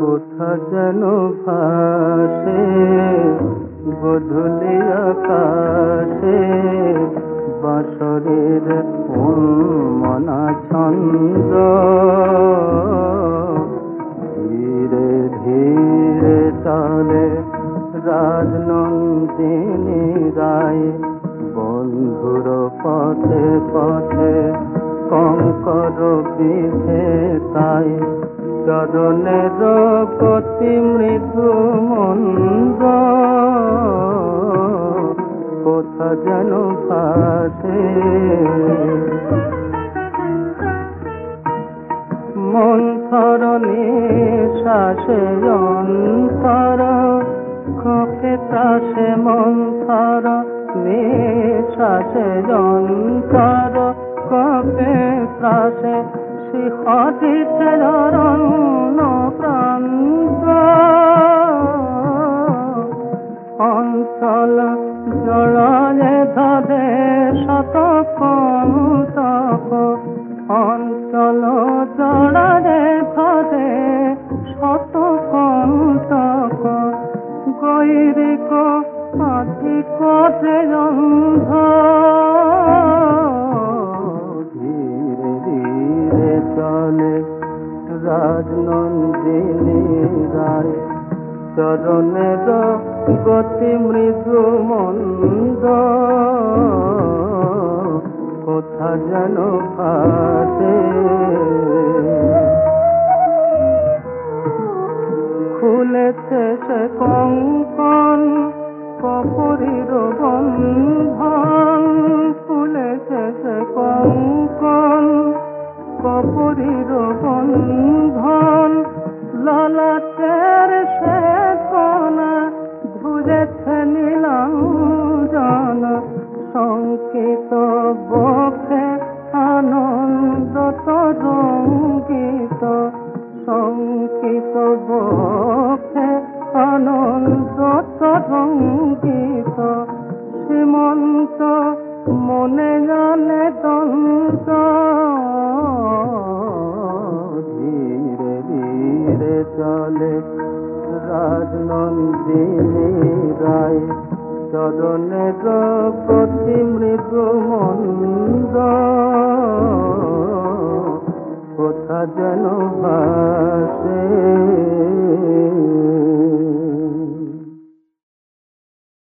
কোথা যেন ভাসে, গধুলি আকাশে বাসরের মনা ছন্দ। ধীরে ধীরে তালে রাজনন্দিনী রায়, বন্ধুর পথে পথে কঙ্কর বিধে তাই চরণের গতি মৃদু মন্দ। কোথা যেন ভাসে। মন্থর নিশ্বাসে অন্তর খোপে ত্রাসে মন্থর নিশ্বাসে অন্তর। কপে ত্রাসে শিহরিতে অরণ্য প্রান্ত। অঞ্চল জড়ে ধরে শত কন্তক অঞ্চল জড়ে ধরে শত কন্তক গৈরিক অধিক অন্ধ রায় চরণের গতি মৃদু মন্দ। কোথা যেন ফাটে খুলেছে সে কঙ্কন, কপুরীর বন্ধন। খুলেছে সে কঙ্কন, কপুরীর বন্ধন। সংকিত বক্ষে আনন্দ তরঙ্গিত সংকিত বক্ষে আনন্দ তরঙ্গিত। সীমন্ত মনে জানে দন্ত, ধীরে ধীরে চলে রাজনন্দিনী রায়। চরণের প্রতি মৃদু মন্দ কোথা যেন ভাসে